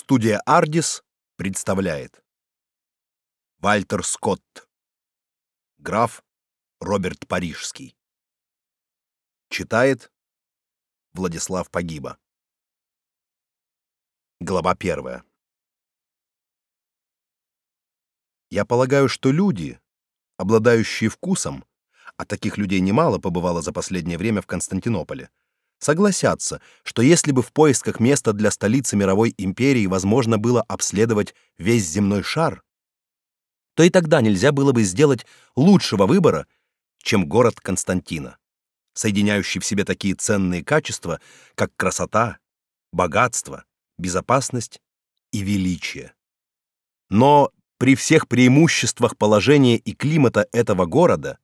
Студия Ардис представляет. Вальтер Скотт. Граф Роберт Парижский. Читает Владислав Погиба. Глава первая. Я полагаю, что люди, обладающие вкусом, а таких людей немало побывало за последнее время в Константинополе, согласятся, что если бы в поисках места для столицы мировой империи возможно было обследовать весь земной шар, то и тогда нельзя было бы сделать лучшего выбора, чем город Константина, соединяющий в себе такие ценные качества, как красота, богатство, безопасность и величие. Но при всех преимуществах положения и климата этого города,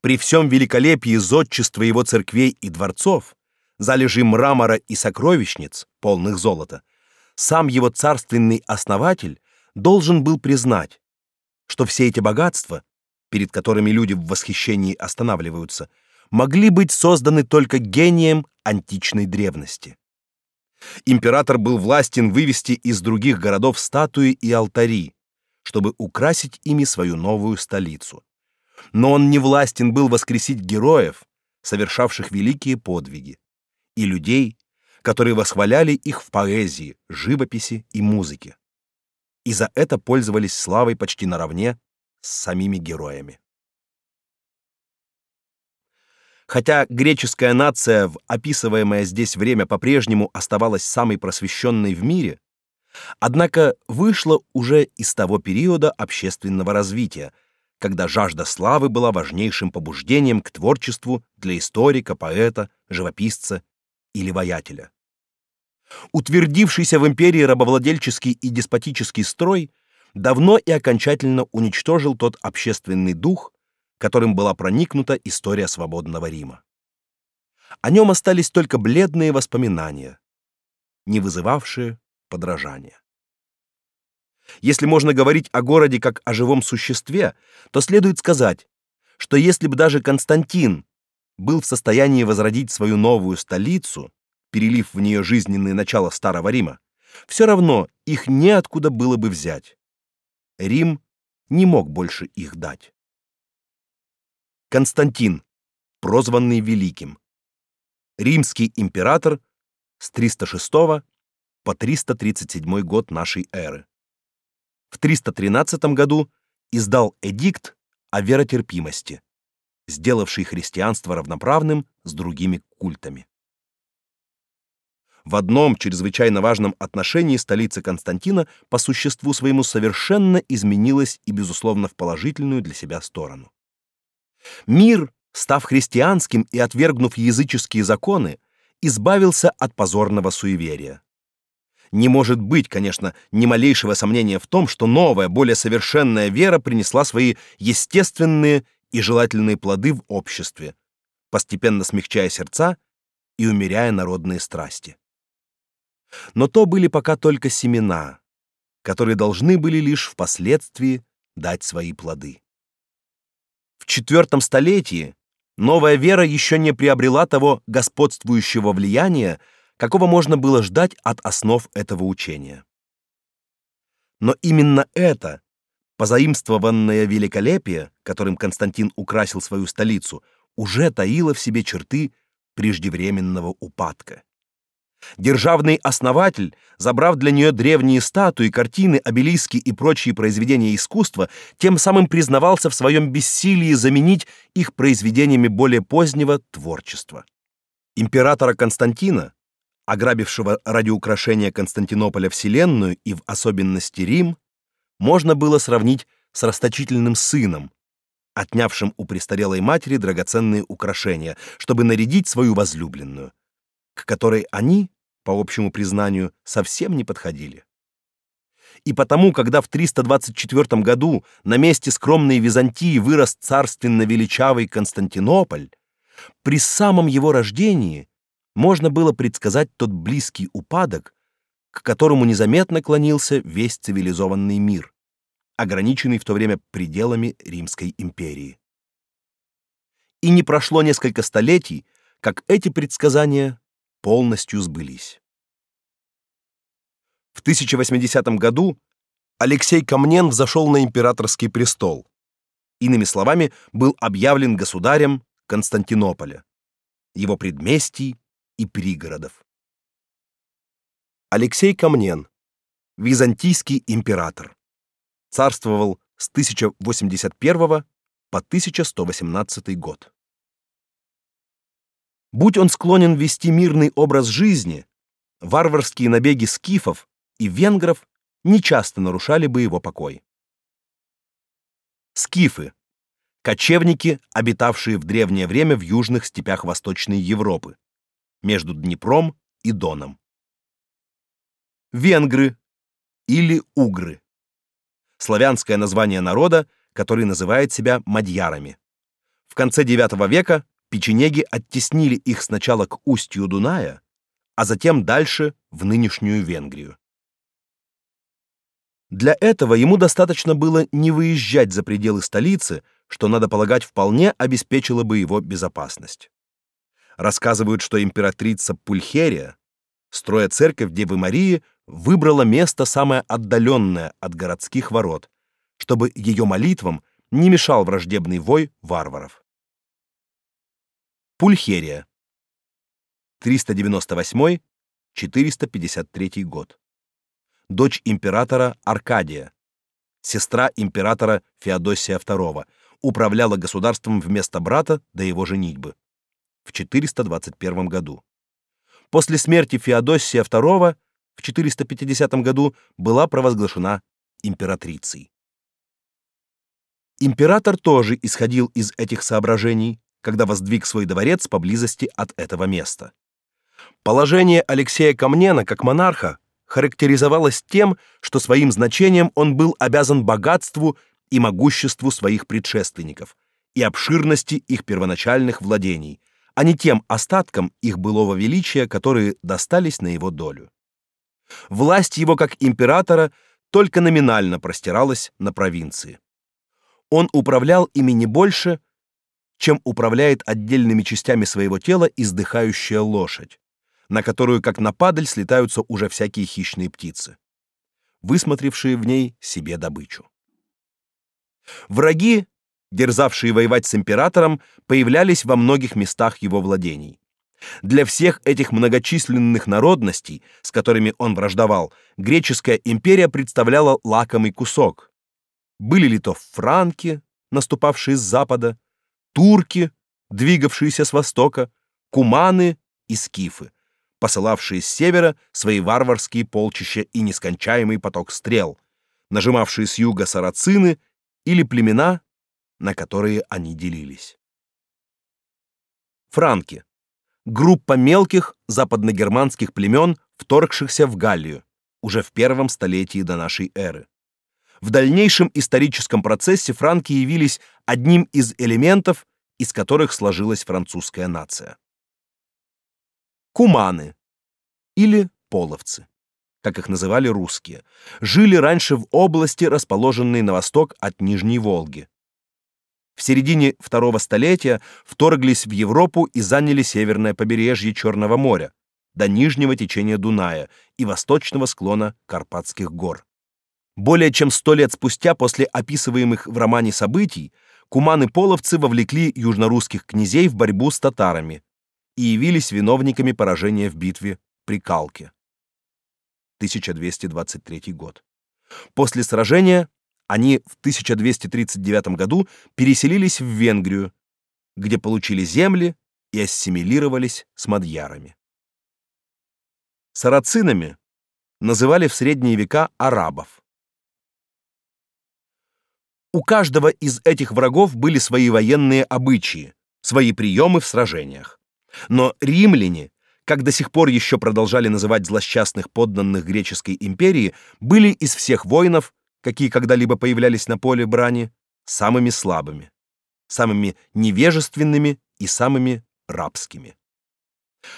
при всем великолепии зодчества его церквей и дворцов, залежи мрамора и сокровищниц, полных золота, сам его царственный основатель должен был признать, что все эти богатства, перед которыми люди в восхищении останавливаются, могли быть созданы только гением античной древности. Император был властен вывести из других городов статуи и алтари, чтобы украсить ими свою новую столицу. Но он не властен был воскресить героев, совершавших великие подвиги и людей, которые восхваляли их в поэзии, живописи и музыке. И за это пользовались славой почти наравне с самими героями. Хотя греческая нация в описываемое здесь время по-прежнему оставалась самой просвещенной в мире, однако вышла уже из того периода общественного развития, когда жажда славы была важнейшим побуждением к творчеству для историка, поэта, живописца или воятеля. Утвердившийся в империи рабовладельческий и деспотический строй давно и окончательно уничтожил тот общественный дух, которым была проникнута история свободного Рима. О нем остались только бледные воспоминания, не вызывавшие подражания. Если можно говорить о городе как о живом существе, то следует сказать, что если бы даже Константин был в состоянии возродить свою новую столицу, перелив в нее жизненные начала старого Рима, все равно их неоткуда было бы взять. Рим не мог больше их дать. Константин, прозванный Великим. Римский император с 306 по 337 год нашей эры. В 313 году издал эдикт о веротерпимости, сделавший христианство равноправным с другими культами. В одном чрезвычайно важном отношении столица Константина по существу своему совершенно изменилась и безусловно в положительную для себя сторону. Мир, став христианским и отвергнув языческие законы, избавился от позорного суеверия. Не может быть, конечно, ни малейшего сомнения в том, что новая, более совершенная вера принесла свои естественные и желательные плоды в обществе, постепенно смягчая сердца и умеряя народные страсти. Но то были пока только семена, которые должны были лишь впоследствии дать свои плоды. В четвертом столетии новая вера еще не приобрела того господствующего влияния, какого можно было ждать от основ этого учения. Но именно это позаимствованное великолепие, которым Константин украсил свою столицу, уже таило в себе черты преждевременного упадка. Державный основатель, забрав для нее древние статуи, картины, обелиски и прочие произведения искусства, тем самым признавался в своем бессилии заменить их произведениями более позднего творчества. Императора Константина, ограбившего ради украшения Константинополя вселенную и в особенности Рим, можно было сравнить с расточительным сыном, отнявшим у престарелой матери драгоценные украшения, чтобы нарядить свою возлюбленную, к которой они, по общему признанию, совсем не подходили. И потому, когда в 324 году на месте скромной Византии вырос царственно величавый Константинополь, при самом его рождении можно было предсказать тот близкий упадок, к которому незаметно клонился весь цивилизованный мир, ограниченный в то время пределами Римской империи. И не прошло несколько столетий, как эти предсказания полностью сбылись. В 1080 году Алексей Камнен взошел на императорский престол. Иными словами, был объявлен государем Константинополя, его предместий и пригородов. Алексей Камнен, византийский император, царствовал с 1081 по 1118 год. Будь он склонен вести мирный образ жизни, варварские набеги скифов и венгров нечасто нарушали бы его покой. Скифы кочевники, обитавшие в древнее время в южных степях Восточной Европы, между Днепром и Доном. Венгры или угры. Славянское название народа, который называет себя мадьярами. В конце IX века печенеги оттеснили их сначала к устью Дуная, а затем дальше в нынешнюю Венгрию. Для этого ему достаточно было не выезжать за пределы столицы, что надо полагать вполне обеспечило бы его безопасность. Рассказывают, что императрица Пульхерия, строя церковь Девы Марии, выбрала место самое отдаленное от городских ворот, чтобы ее молитвам не мешал враждебный вой варваров. Пульхерия 398-453 год. Дочь императора Аркадия, сестра императора Феодосия II, управляла государством вместо брата до его женитьбы в 421 году. После смерти Феодосия II в 450 году была провозглашена императрицей. Император тоже исходил из этих соображений, когда воздвиг свой дворец поблизости от этого места. Положение Алексея Камнена как монарха характеризовалось тем, что своим значением он был обязан богатству и могуществу своих предшественников и обширности их первоначальных владений, а не тем остаткам их былого величия, которые достались на его долю. Власть его как императора только номинально простиралась на провинции. Он управлял ими не больше, чем управляет отдельными частями своего тела издыхающая лошадь, на которую как на падаль слетаются уже всякие хищные птицы, высмотревшие в ней себе добычу. Враги, дерзавшие воевать с императором, появлялись во многих местах его владений. Для всех этих многочисленных народностей, с которыми он враждовал, греческая империя представляла лакомый кусок. Были ли то франки, наступавшие с запада, турки, двигавшиеся с востока, куманы и скифы, посылавшие с севера свои варварские полчища и нескончаемый поток стрел, нажимавшие с юга сарацины или племена, на которые они делились. Франки группа мелких западногерманских племен, вторгшихся в Галлию уже в первом столетии до нашей эры. В дальнейшем историческом процессе франки явились одним из элементов, из которых сложилась французская нация. Куманы или половцы как их называли русские, жили раньше в области, расположенной на восток от Нижней Волги. В середине второго столетия вторглись в Европу и заняли северное побережье Черного моря до нижнего течения Дуная и восточного склона Карпатских гор. Более чем сто лет спустя после описываемых в романе событий куманы-половцы вовлекли южнорусских князей в борьбу с татарами и явились виновниками поражения в битве при Калке. 1223 год. После сражения они в 1239 году переселились в Венгрию, где получили земли и ассимилировались с мадьярами. Сарацинами называли в средние века арабов. У каждого из этих врагов были свои военные обычаи, свои приемы в сражениях. Но римляне как до сих пор еще продолжали называть злосчастных подданных греческой империи, были из всех воинов, какие когда-либо появлялись на поле брани, самыми слабыми, самыми невежественными и самыми рабскими.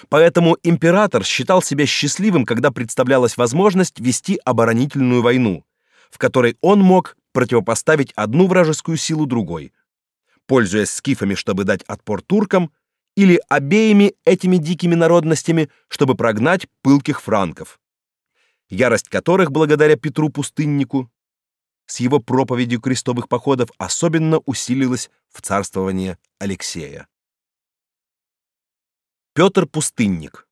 Поэтому император считал себя счастливым, когда представлялась возможность вести оборонительную войну, в которой он мог противопоставить одну вражескую силу другой. Пользуясь скифами, чтобы дать отпор туркам, или обеими этими дикими народностями, чтобы прогнать пылких франков. ярость которых, благодаря Петру Пустыннику, с его проповедью крестовых походов особенно усилилась в царствование Алексея. Петр Пустынник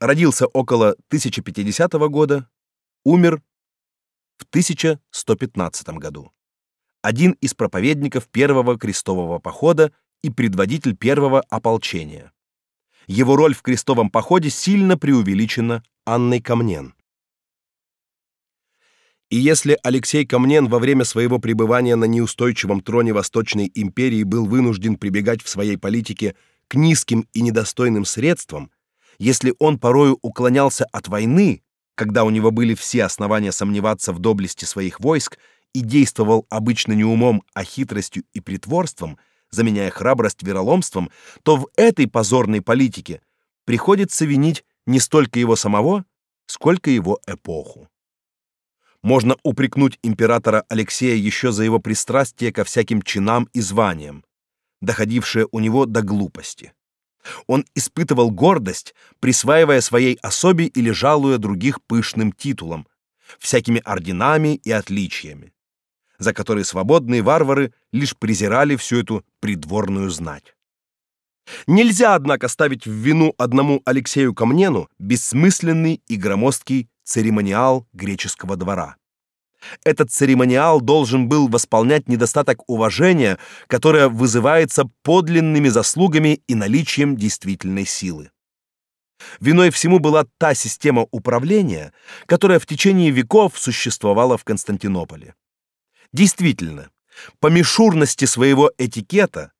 родился около 1050 года, умер в 1115 году. Один из проповедников первого крестового похода и предводитель первого ополчения. Его роль в крестовом походе сильно преувеличена Анной Камнен. И если Алексей Камнен во время своего пребывания на неустойчивом троне Восточной империи был вынужден прибегать в своей политике к низким и недостойным средствам, если он порою уклонялся от войны, когда у него были все основания сомневаться в доблести своих войск и действовал обычно не умом, а хитростью и притворством, заменяя храбрость вероломством, то в этой позорной политике приходится винить не столько его самого, сколько его эпоху. Можно упрекнуть императора Алексея еще за его пристрастие ко всяким чинам и званиям, доходившее у него до глупости. Он испытывал гордость, присваивая своей особе или жалуя других пышным титулом, всякими орденами и отличиями, за которые свободные варвары лишь презирали всю эту придворную знать. Нельзя, однако, ставить в вину одному Алексею Камнену бессмысленный и громоздкий церемониал греческого двора. Этот церемониал должен был восполнять недостаток уважения, которое вызывается подлинными заслугами и наличием действительной силы. Виной всему была та система управления, которая в течение веков существовала в Константинополе. Действительно, по мишурности своего этикета,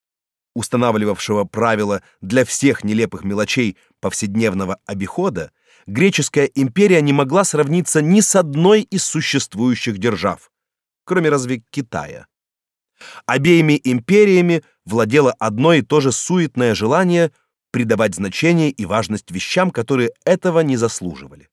устанавливавшего правила для всех нелепых мелочей повседневного обихода, греческая империя не могла сравниться ни с одной из существующих держав, кроме разве Китая. Обеими империями владело одно и то же суетное желание придавать значение и важность вещам, которые этого не заслуживали.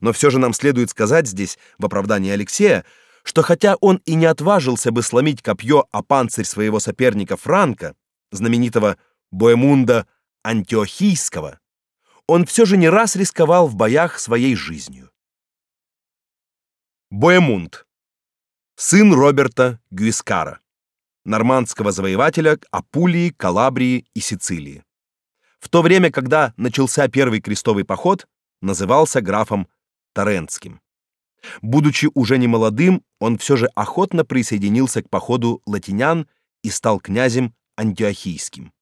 Но все же нам следует сказать здесь в оправдании Алексея, что хотя он и не отважился бы сломить копье о панцирь своего соперника Франка, знаменитого Боемунда Антиохийского, он все же не раз рисковал в боях своей жизнью. Боемунд. Сын Роберта Гюискара, нормандского завоевателя Апулии, Калабрии и Сицилии. В то время, когда начался первый крестовый поход, назывался графом Тарентским. Будучи уже не молодым, он все же охотно присоединился к походу латинян и стал князем антиохийским.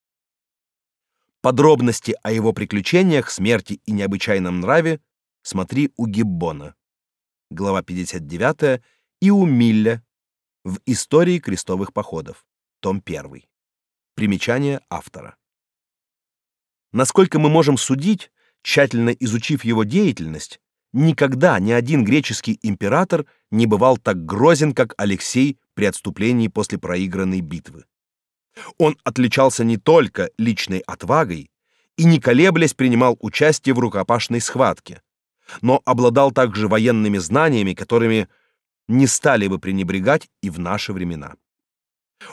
Подробности о его приключениях, смерти и необычайном нраве смотри у Гиббона. Глава 59 и у Милля в Истории крестовых походов. Том 1. Примечание автора. Насколько мы можем судить, тщательно изучив его деятельность, никогда ни один греческий император не бывал так грозен, как Алексей при отступлении после проигранной битвы. Он отличался не только личной отвагой и не колеблясь принимал участие в рукопашной схватке, но обладал также военными знаниями, которыми не стали бы пренебрегать и в наши времена.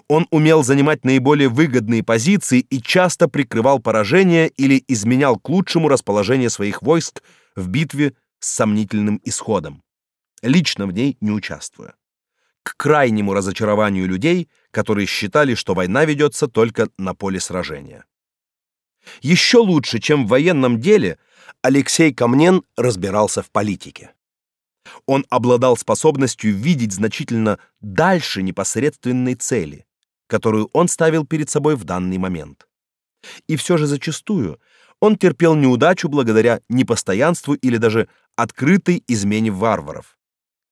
Он умел занимать наиболее выгодные позиции и часто прикрывал поражение или изменял к лучшему расположение своих войск в битве с сомнительным исходом, лично в ней не участвуя к крайнему разочарованию людей, которые считали, что война ведется только на поле сражения. Еще лучше, чем в военном деле, Алексей Камнен разбирался в политике. Он обладал способностью видеть значительно дальше непосредственной цели, которую он ставил перед собой в данный момент. И все же зачастую он терпел неудачу благодаря непостоянству или даже открытой измене варваров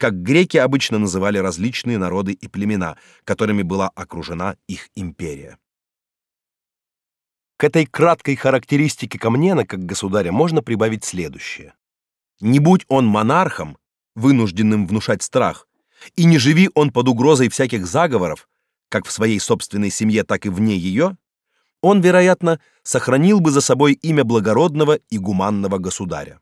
как греки обычно называли различные народы и племена, которыми была окружена их империя. К этой краткой характеристике Камнена как государя можно прибавить следующее. Не будь он монархом, вынужденным внушать страх, и не живи он под угрозой всяких заговоров, как в своей собственной семье, так и вне ее, он, вероятно, сохранил бы за собой имя благородного и гуманного государя.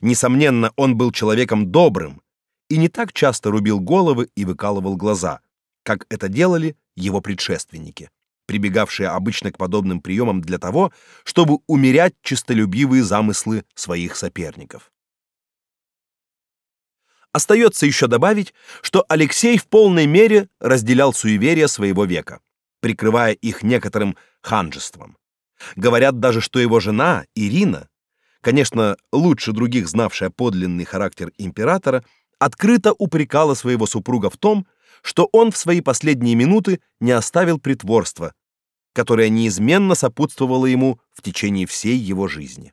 Несомненно, он был человеком добрым, и не так часто рубил головы и выкалывал глаза, как это делали его предшественники, прибегавшие обычно к подобным приемам для того, чтобы умерять честолюбивые замыслы своих соперников. Остается еще добавить, что Алексей в полной мере разделял суеверия своего века, прикрывая их некоторым ханжеством. Говорят даже, что его жена Ирина, конечно, лучше других знавшая подлинный характер императора, открыто упрекала своего супруга в том, что он в свои последние минуты не оставил притворства, которое неизменно сопутствовало ему в течение всей его жизни.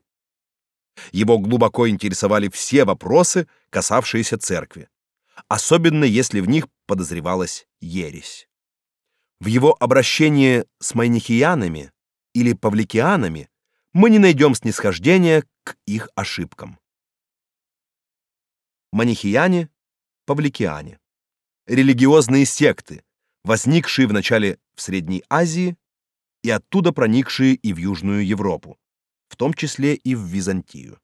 Его глубоко интересовали все вопросы, касавшиеся церкви, особенно если в них подозревалась ересь. В его обращении с манихиянами или павликианами мы не найдем снисхождения к их ошибкам. Манихияне, павликиане религиозные секты, возникшие вначале в Средней Азии и оттуда проникшие и в Южную Европу, в том числе и в Византию.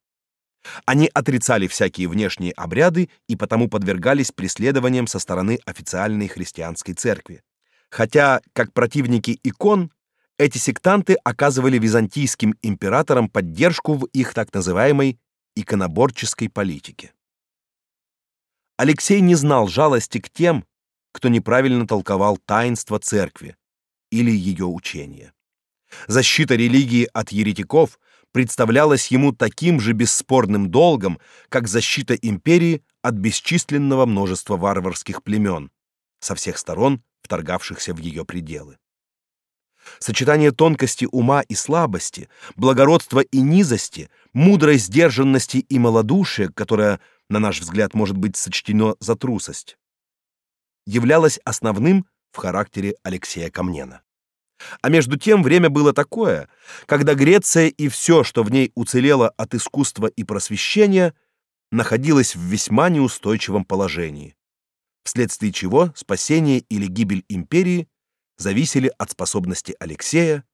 Они отрицали всякие внешние обряды и потому подвергались преследованиям со стороны официальной христианской церкви. Хотя, как противники икон, эти сектанты оказывали византийским императорам поддержку в их так называемой иконоборческой политике. Алексей не знал жалости к тем, кто неправильно толковал таинство церкви или ее учения. Защита религии от еретиков представлялась ему таким же бесспорным долгом, как защита империи от бесчисленного множества варварских племен, со всех сторон вторгавшихся в ее пределы. Сочетание тонкости ума и слабости, благородства и низости, мудрой сдержанности и малодушия, которое на наш взгляд, может быть сочтено за трусость, являлось основным в характере Алексея Камнена. А между тем время было такое, когда Греция и все, что в ней уцелело от искусства и просвещения, находилось в весьма неустойчивом положении, вследствие чего спасение или гибель империи зависели от способности Алексея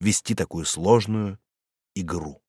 вести такую сложную игру.